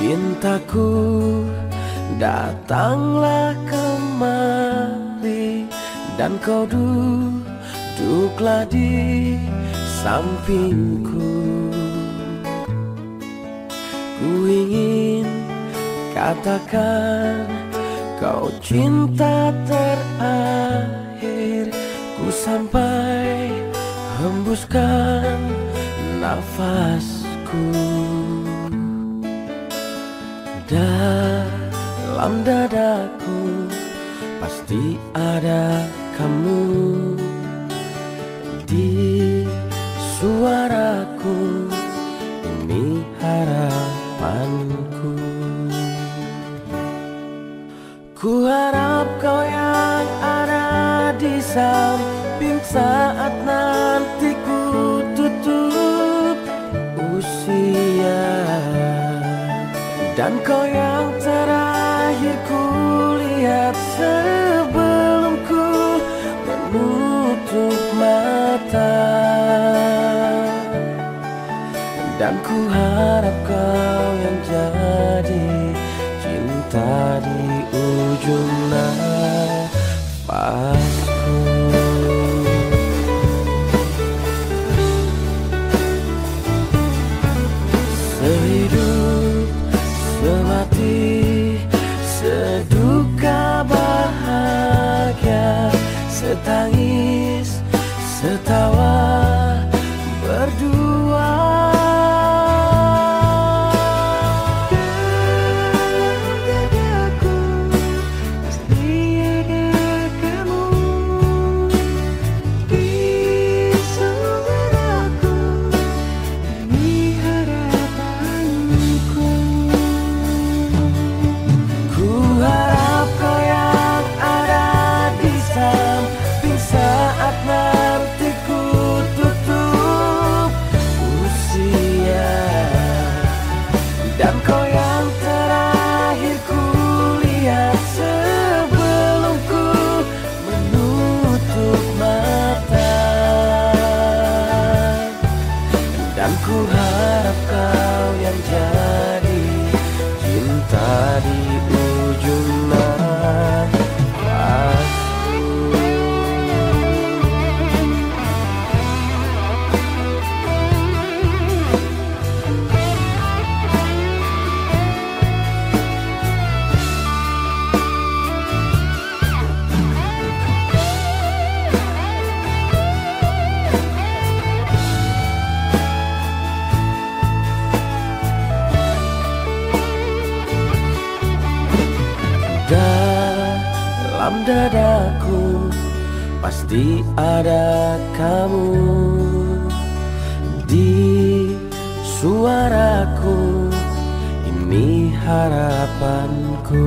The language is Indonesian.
Cintaku datanglah kemari. Dan kau duduklah di sampingku. Ku ingin katakan kau cinta terakhir. Ku sampai hembuskan nafasku Dalam dadaku pasti ada kamu. Di suaraku ini harapanku. Ku harap kau yang ada di samping saat nanti dan kau yang terakhir ku lihat sebelum ku menutup mata. Dan ku harap kau yang jadi cinta di ujung nafasku dan ku harap kau yang jadi cinta di ujung Dalam dadaku pasti ada kamu Di suaraku. Ini harapanku